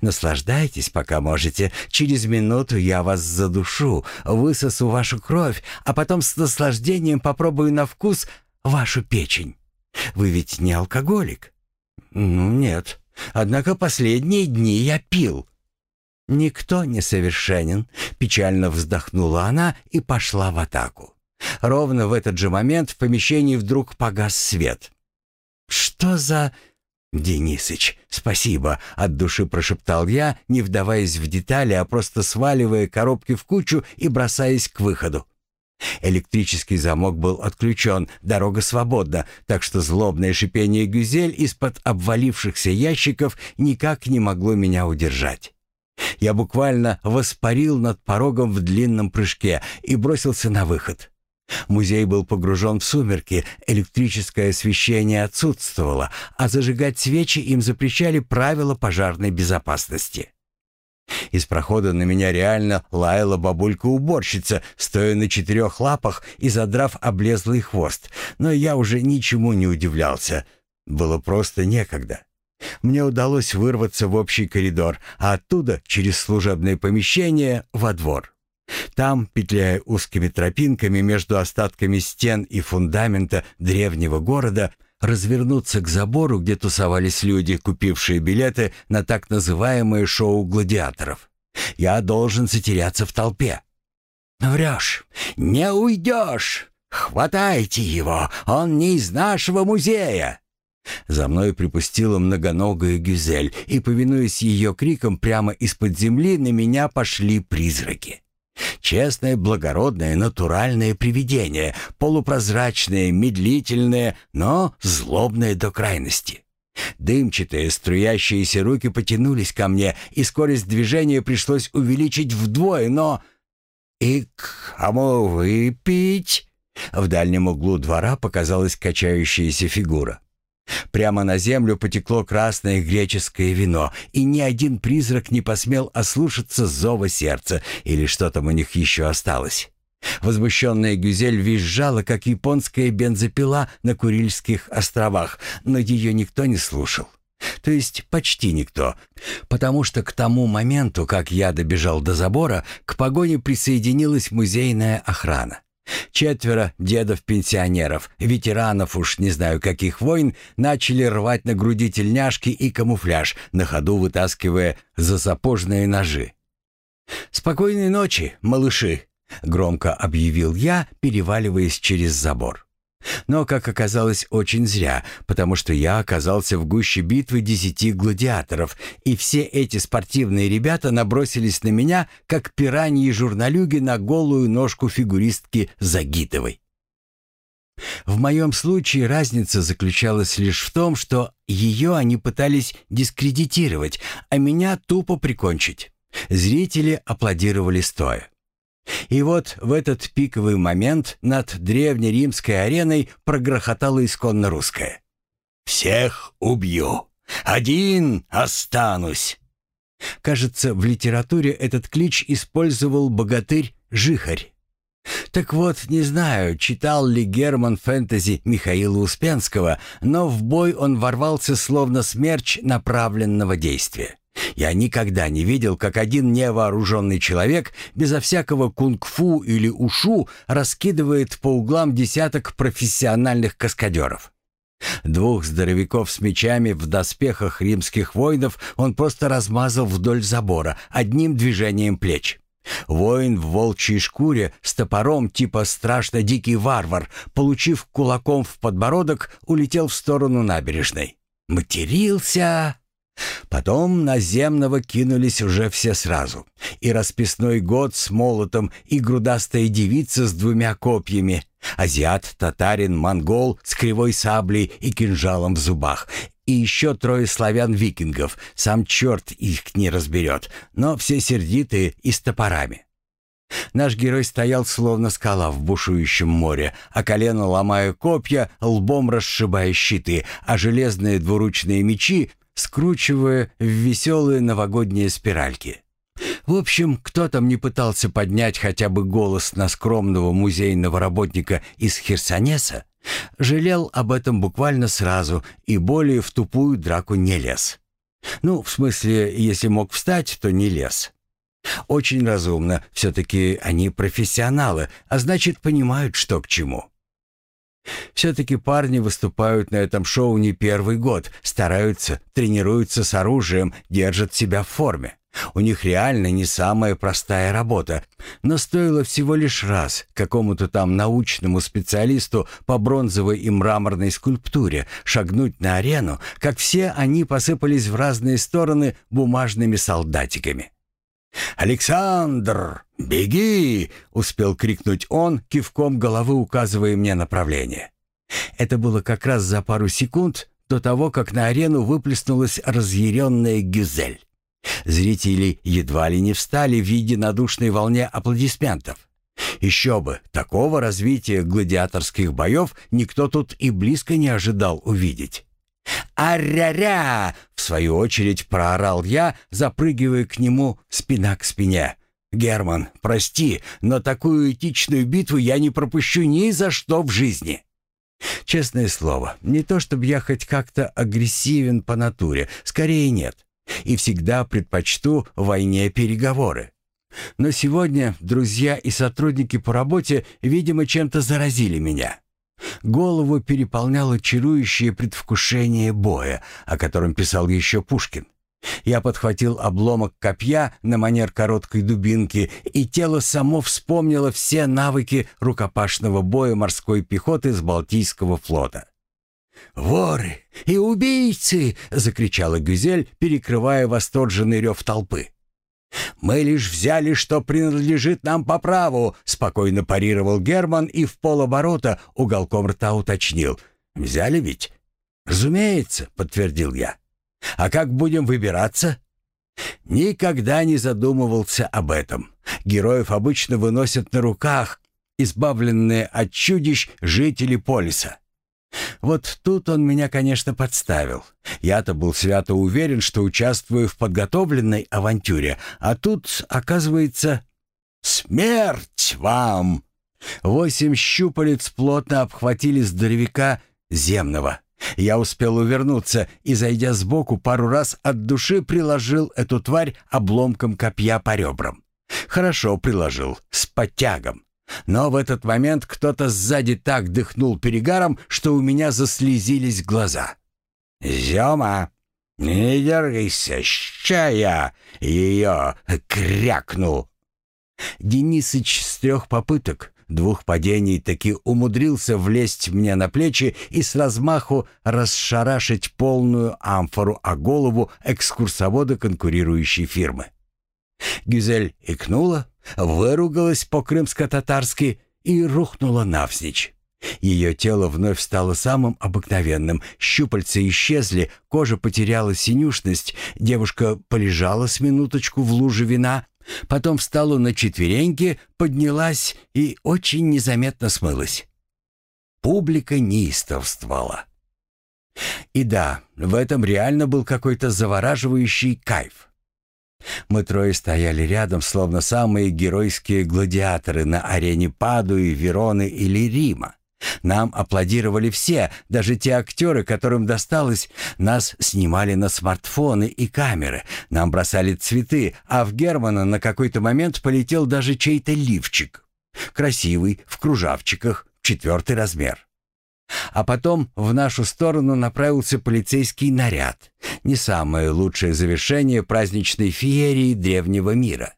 Наслаждайтесь, пока можете. Через минуту я вас задушу, высосу вашу кровь, а потом с наслаждением попробую на вкус вашу печень. Вы ведь не алкоголик? Ну, нет. Однако последние дни я пил. Никто не совершенен, печально вздохнула она и пошла в атаку. Ровно в этот же момент в помещении вдруг погас свет. Что за «Денисыч, спасибо!» — от души прошептал я, не вдаваясь в детали, а просто сваливая коробки в кучу и бросаясь к выходу. Электрический замок был отключен, дорога свободна, так что злобное шипение гюзель из-под обвалившихся ящиков никак не могло меня удержать. Я буквально воспарил над порогом в длинном прыжке и бросился на выход. Музей был погружен в сумерки, электрическое освещение отсутствовало, а зажигать свечи им запрещали правила пожарной безопасности. Из прохода на меня реально лаяла бабулька-уборщица, стоя на четырех лапах и задрав облезлый хвост, но я уже ничему не удивлялся. Было просто некогда. Мне удалось вырваться в общий коридор, а оттуда, через служебное помещение, во двор. Там, петляя узкими тропинками между остатками стен и фундамента древнего города, развернуться к забору, где тусовались люди, купившие билеты на так называемое шоу гладиаторов. Я должен затеряться в толпе. «Врешь! Не уйдешь! Хватайте его! Он не из нашего музея!» За мной припустила многоногая Гюзель, и, повинуясь ее крикам, прямо из-под земли на меня пошли призраки. Честное, благородное, натуральное привидение, полупрозрачное, медлительное, но злобное до крайности. Дымчатые, струящиеся руки потянулись ко мне, и скорость движения пришлось увеличить вдвое, но... «И кому выпить?» В дальнем углу двора показалась качающаяся фигура. Прямо на землю потекло красное греческое вино, и ни один призрак не посмел ослушаться зова сердца или что там у них еще осталось. Возмущенная Гюзель визжала, как японская бензопила на Курильских островах, но ее никто не слушал. То есть почти никто, потому что к тому моменту, как я добежал до забора, к погоне присоединилась музейная охрана. Четверо дедов-пенсионеров, ветеранов уж не знаю каких войн, начали рвать на груди тельняшки и камуфляж, на ходу вытаскивая за сапожные ножи. «Спокойной ночи, малыши!» — громко объявил я, переваливаясь через забор. Но, как оказалось, очень зря, потому что я оказался в гуще битвы десяти гладиаторов, и все эти спортивные ребята набросились на меня, как пираньи-журналюги на голую ножку фигуристки Загитовой. В моем случае разница заключалась лишь в том, что ее они пытались дискредитировать, а меня тупо прикончить. Зрители аплодировали стоя. И вот в этот пиковый момент над древнеримской ареной прогрохотало исконно русское. «Всех убью! Один останусь!» Кажется, в литературе этот клич использовал богатырь Жихарь. Так вот, не знаю, читал ли Герман фэнтези Михаила Успенского, но в бой он ворвался словно смерч направленного действия. Я никогда не видел, как один невооруженный человек безо всякого кунг-фу или ушу раскидывает по углам десяток профессиональных каскадеров. Двух здоровяков с мечами в доспехах римских воинов он просто размазал вдоль забора одним движением плеч. Воин в волчьей шкуре с топором типа страшно дикий варвар, получив кулаком в подбородок, улетел в сторону набережной. Матерился, Потом наземного кинулись уже все сразу. И расписной год с молотом, и грудастая девица с двумя копьями, азиат, татарин, монгол с кривой саблей и кинжалом в зубах, и еще трое славян-викингов, сам черт их не разберет, но все сердитые и с топорами. Наш герой стоял словно скала в бушующем море, а колено ломая копья, лбом расшибая щиты, а железные двуручные мечи скручивая в веселые новогодние спиральки. В общем, кто там не пытался поднять хотя бы голос на скромного музейного работника из Херсонеса, жалел об этом буквально сразу и более в тупую драку не лез. Ну, в смысле, если мог встать, то не лез. Очень разумно, все-таки они профессионалы, а значит понимают, что к чему. Все-таки парни выступают на этом шоу не первый год, стараются, тренируются с оружием, держат себя в форме. У них реально не самая простая работа, но стоило всего лишь раз какому-то там научному специалисту по бронзовой и мраморной скульптуре шагнуть на арену, как все они посыпались в разные стороны бумажными солдатиками. «Александр, беги!» — успел крикнуть он, кивком головы указывая мне направление. Это было как раз за пару секунд до того, как на арену выплеснулась разъяренная Гюзель. Зрители едва ли не встали в единодушной волне аплодисментов. Еще бы, такого развития гладиаторских боев никто тут и близко не ожидал увидеть. «Аря-ря!» — в свою очередь проорал я, запрыгивая к нему спина к спине. «Герман, прости, но такую этичную битву я не пропущу ни за что в жизни». Честное слово, не то чтобы я хоть как-то агрессивен по натуре, скорее нет. И всегда предпочту войне переговоры. Но сегодня друзья и сотрудники по работе, видимо, чем-то заразили меня. Голову переполняло чарующее предвкушение боя, о котором писал еще Пушкин. Я подхватил обломок копья на манер короткой дубинки, и тело само вспомнило все навыки рукопашного боя морской пехоты с Балтийского флота. «Воры и убийцы!» — закричала Гюзель, перекрывая восторженный рев толпы. «Мы лишь взяли, что принадлежит нам по праву», — спокойно парировал Герман и в полоборота уголком рта уточнил. «Взяли ведь?» «Разумеется», — подтвердил я. «А как будем выбираться?» Никогда не задумывался об этом. Героев обычно выносят на руках, избавленные от чудищ жители полиса. Вот тут он меня, конечно, подставил. Я-то был свято уверен, что участвую в подготовленной авантюре, а тут, оказывается, смерть вам! Восемь щупалец плотно обхватили здоровяка земного. Я успел увернуться и, зайдя сбоку, пару раз от души приложил эту тварь обломком копья по ребрам. Хорошо приложил, с подтягом. Но в этот момент кто-то сзади так дыхнул перегаром, что у меня заслезились глаза. «Зема, не дергайся, ща я ее крякну!» Денисыч с трех попыток, двух падений таки умудрился влезть мне на плечи и с размаху расшарашить полную амфору о голову экскурсовода конкурирующей фирмы. Гюзель икнула, выругалась по-крымско-татарски и рухнула навзничь. Ее тело вновь стало самым обыкновенным, щупальца исчезли, кожа потеряла синюшность, девушка полежала с минуточку в луже вина, потом встала на четвереньки, поднялась и очень незаметно смылась. Публика неистовствовала. И да, в этом реально был какой-то завораживающий кайф. Мы трое стояли рядом, словно самые геройские гладиаторы на арене Падуи, Вероны или Рима. Нам аплодировали все, даже те актеры, которым досталось. Нас снимали на смартфоны и камеры, нам бросали цветы, а в Германа на какой-то момент полетел даже чей-то лифчик. Красивый, в кружавчиках, четвертый размер. А потом в нашу сторону направился полицейский наряд. Не самое лучшее завершение праздничной феерии древнего мира.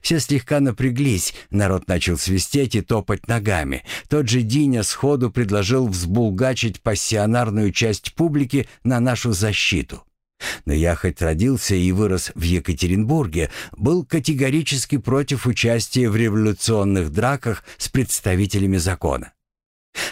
Все слегка напряглись, народ начал свистеть и топать ногами. Тот же Диня сходу предложил взбулгачить пассионарную часть публики на нашу защиту. Но я хоть родился и вырос в Екатеринбурге, был категорически против участия в революционных драках с представителями закона.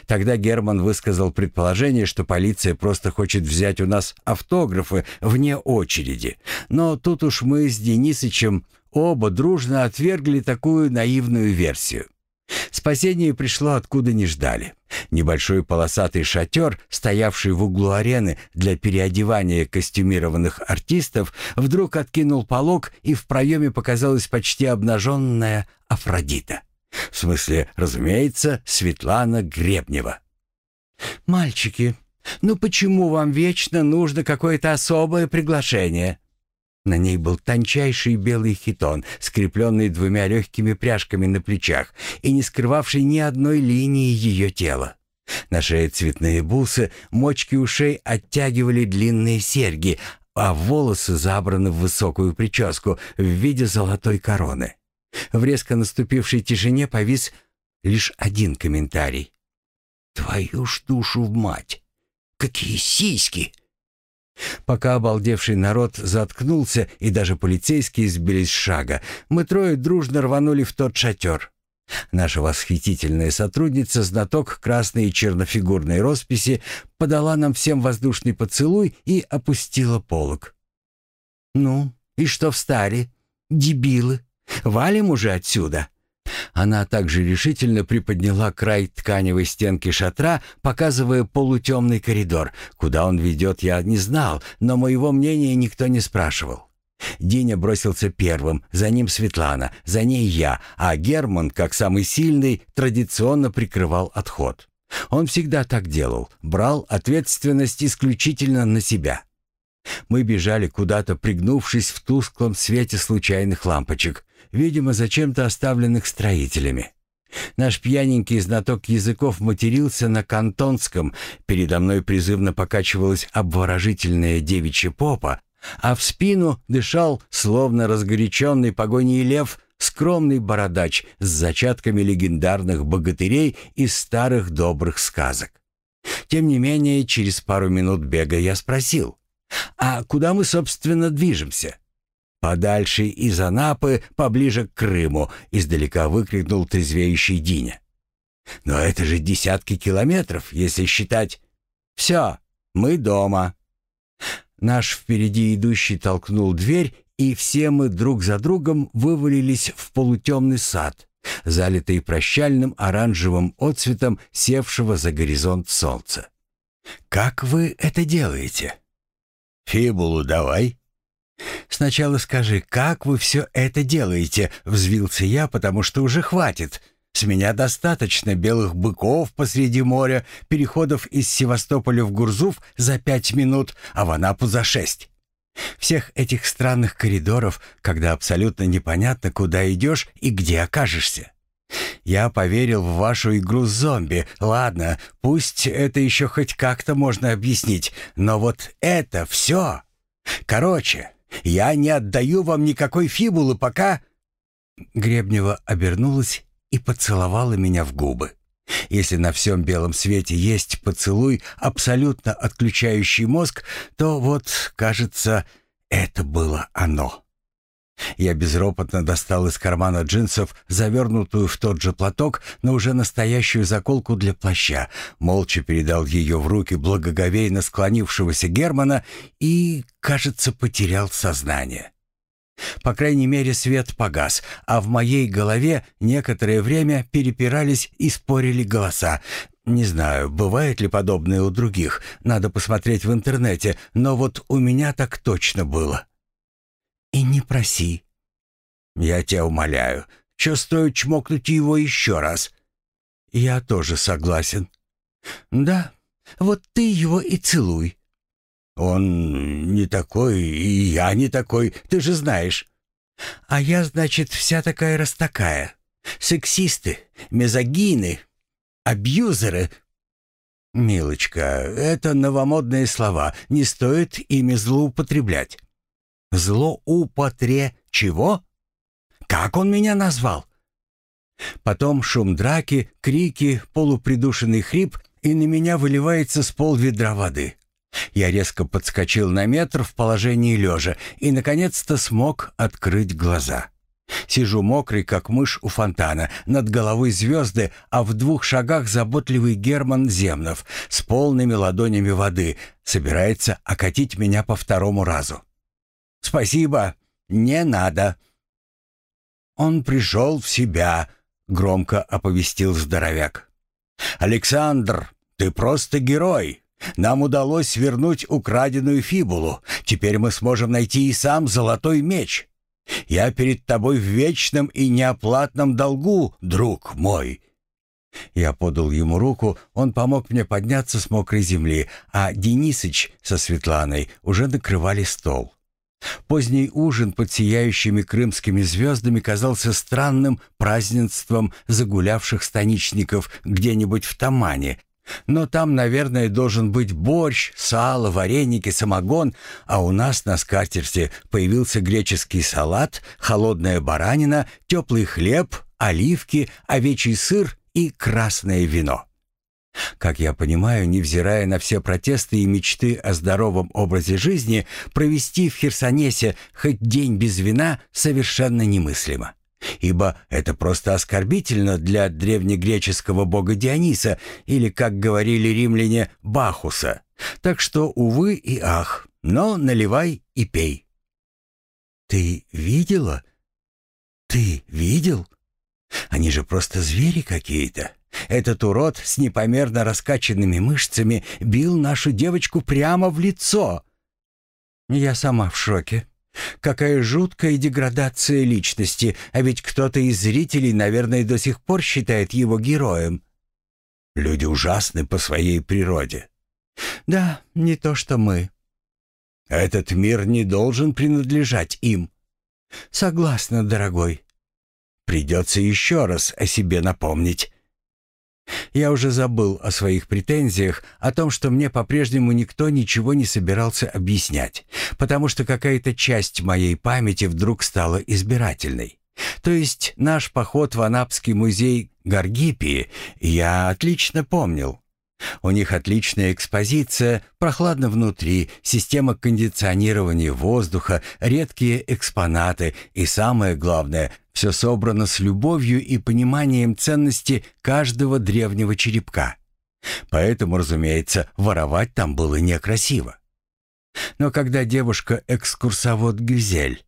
Тогда Герман высказал предположение, что полиция просто хочет взять у нас автографы вне очереди. Но тут уж мы с Денисычем оба дружно отвергли такую наивную версию. Спасение пришло откуда не ждали. Небольшой полосатый шатер, стоявший в углу арены для переодевания костюмированных артистов, вдруг откинул полог, и в проеме показалась почти обнаженная Афродита. В смысле, разумеется, Светлана Гребнева. «Мальчики, ну почему вам вечно нужно какое-то особое приглашение?» На ней был тончайший белый хитон, скрепленный двумя легкими пряжками на плечах и не скрывавший ни одной линии ее тела. На шее цветные бусы, мочки ушей оттягивали длинные серьги, а волосы забраны в высокую прическу в виде золотой короны. В резко наступившей тишине повис лишь один комментарий. «Твою ж душу в мать! Какие сиськи!» Пока обалдевший народ заткнулся и даже полицейские сбились с шага, мы трое дружно рванули в тот шатер. Наша восхитительная сотрудница, знаток красной и чернофигурной росписи, подала нам всем воздушный поцелуй и опустила полог. «Ну, и что встали? Дебилы!» Валим уже отсюда!» Она также решительно приподняла край тканевой стенки шатра, показывая полутемный коридор. Куда он ведет, я не знал, но моего мнения никто не спрашивал. Диня бросился первым, за ним Светлана, за ней я, а Герман, как самый сильный, традиционно прикрывал отход. Он всегда так делал, брал ответственность исключительно на себя. Мы бежали куда-то, пригнувшись в тусклом свете случайных лампочек видимо, зачем-то оставленных строителями. Наш пьяненький знаток языков матерился на кантонском, передо мной призывно покачивалась обворожительная девичья попа, а в спину дышал, словно разгоряченный погоней лев, скромный бородач с зачатками легендарных богатырей из старых добрых сказок. Тем не менее, через пару минут бега я спросил, «А куда мы, собственно, движемся?» «Подальше из Анапы, поближе к Крыму», — издалека выкрикнул трезвеющий Диня. «Но это же десятки километров, если считать...» «Все, мы дома». Наш впереди идущий толкнул дверь, и все мы друг за другом вывалились в полутемный сад, залитый прощальным оранжевым отцветом севшего за горизонт солнца. «Как вы это делаете?» «Фибулу давай», «Сначала скажи, как вы все это делаете?» — взвился я, потому что уже хватит. С меня достаточно белых быков посреди моря, переходов из Севастополя в Гурзуф за пять минут, а в Анапу за шесть. Всех этих странных коридоров, когда абсолютно непонятно, куда идешь и где окажешься. Я поверил в вашу игру с зомби. Ладно, пусть это еще хоть как-то можно объяснить, но вот это все... Короче, я не отдаю вам никакой фибулы, пока...» Гребнева обернулась и поцеловала меня в губы. Если на всем белом свете есть поцелуй, абсолютно отключающий мозг, то вот, кажется, это было оно. Я безропотно достал из кармана джинсов завернутую в тот же платок, но уже настоящую заколку для плаща, молча передал ее в руки благоговейно склонившегося Германа и, кажется, потерял сознание. По крайней мере, свет погас, а в моей голове некоторое время перепирались и спорили голоса. Не знаю, бывает ли подобное у других, надо посмотреть в интернете, но вот у меня так точно было. И не проси. Я тебя умоляю, что стоит чмокнуть его еще раз? Я тоже согласен. Да, вот ты его и целуй. Он не такой, и я не такой, ты же знаешь. А я, значит, вся такая раз такая. Сексисты, мезогины, абьюзеры. Милочка, это новомодные слова, не стоит ими злоупотреблять. Злоупотре чего? Как он меня назвал? Потом шум драки, крики, полупридушенный хрип, и на меня выливается с пол ведра воды. Я резко подскочил на метр в положении лежа и, наконец-то, смог открыть глаза. Сижу мокрый, как мышь у фонтана, над головой звезды, а в двух шагах заботливый Герман Земнов с полными ладонями воды собирается окатить меня по второму разу. «Спасибо, не надо». «Он пришел в себя», — громко оповестил здоровяк. «Александр, ты просто герой. Нам удалось вернуть украденную фибулу. Теперь мы сможем найти и сам золотой меч. Я перед тобой в вечном и неоплатном долгу, друг мой». Я подал ему руку, он помог мне подняться с мокрой земли, а Денисыч со Светланой уже накрывали стол. Поздний ужин под сияющими крымскими звездами казался странным празднеством загулявших станичников где-нибудь в Тамане. Но там, наверное, должен быть борщ, сало, вареники, самогон, а у нас на скатерти появился греческий салат, холодная баранина, теплый хлеб, оливки, овечий сыр и красное вино. Как я понимаю, невзирая на все протесты и мечты о здоровом образе жизни, провести в Херсонесе хоть день без вина совершенно немыслимо. Ибо это просто оскорбительно для древнегреческого бога Диониса или, как говорили римляне, Бахуса. Так что, увы и ах, но наливай и пей. «Ты видела? Ты видел? Они же просто звери какие-то. Этот урод с непомерно раскачанными мышцами бил нашу девочку прямо в лицо. Я сама в шоке. Какая жуткая деградация личности, а ведь кто-то из зрителей, наверное, до сих пор считает его героем. Люди ужасны по своей природе. Да, не то что мы. Этот мир не должен принадлежать им. Согласна, дорогой. Придется еще раз о себе напомнить. Я уже забыл о своих претензиях, о том, что мне по-прежнему никто ничего не собирался объяснять, потому что какая-то часть моей памяти вдруг стала избирательной. То есть наш поход в Анапский музей Гаргипии я отлично помнил. У них отличная экспозиция, прохладно внутри, система кондиционирования воздуха, редкие экспонаты и, самое главное, все собрано с любовью и пониманием ценности каждого древнего черепка. Поэтому, разумеется, воровать там было некрасиво. Но когда девушка-экскурсовод Гюзель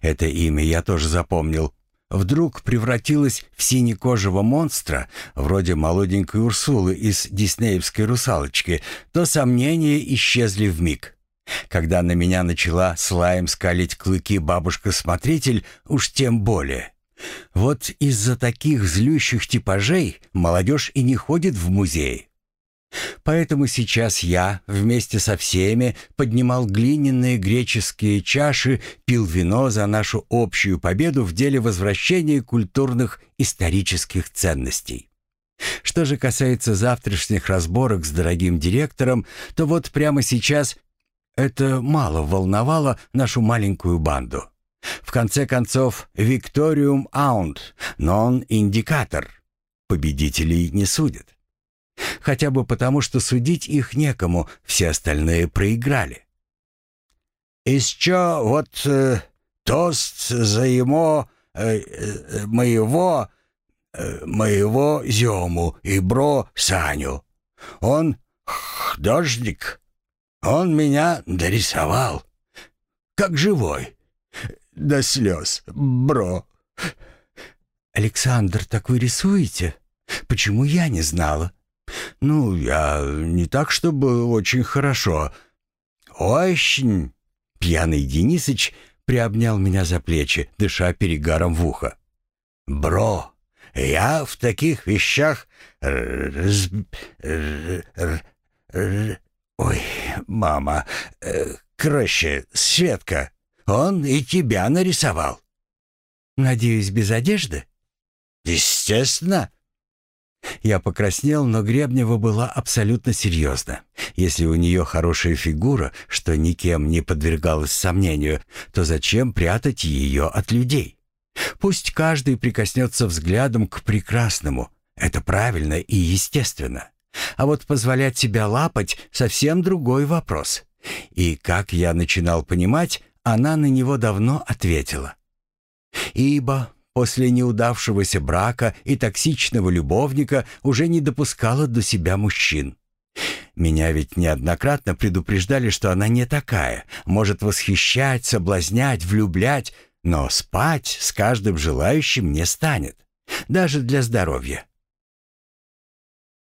Это имя я тоже запомнил. Вдруг превратилась в синекожего монстра, вроде молоденькой Урсулы из диснеевской «Русалочки», то сомнения исчезли в миг. Когда на меня начала слаем скалить клыки бабушка-смотритель, уж тем более. Вот из-за таких злющих типажей молодежь и не ходит в музей. Поэтому сейчас я вместе со всеми поднимал глиняные греческие чаши, пил вино за нашу общую победу в деле возвращения культурных исторических ценностей. Что же касается завтрашних разборок с дорогим директором, то вот прямо сейчас это мало волновало нашу маленькую банду. В конце концов, «Викториум аунд», «нон-индикатор». Победителей не судят. Хотя бы потому, что судить их некому, все остальные проиграли. «Еще вот э, тост за ему э, э, моего, э, моего Зему и бро Саню. Он художник, он меня дорисовал, как живой, до слез, бро». «Александр, так вы рисуете? Почему я не знала?» «Ну, я не так, чтобы очень хорошо. Очень!» Пьяный Денисыч приобнял меня за плечи, дыша перегаром в ухо. «Бро, я в таких вещах... Ой, мама, э, короче, Светка, он и тебя нарисовал». «Надеюсь, без одежды?» «Естественно. Я покраснел, но Гребнева была абсолютно серьезна. Если у нее хорошая фигура, что никем не подвергалась сомнению, то зачем прятать ее от людей? Пусть каждый прикоснется взглядом к прекрасному. Это правильно и естественно. А вот позволять себя лапать — совсем другой вопрос. И, как я начинал понимать, она на него давно ответила. «Ибо после неудавшегося брака и токсичного любовника уже не допускала до себя мужчин. Меня ведь неоднократно предупреждали, что она не такая, может восхищать, соблазнять, влюблять, но спать с каждым желающим не станет, даже для здоровья.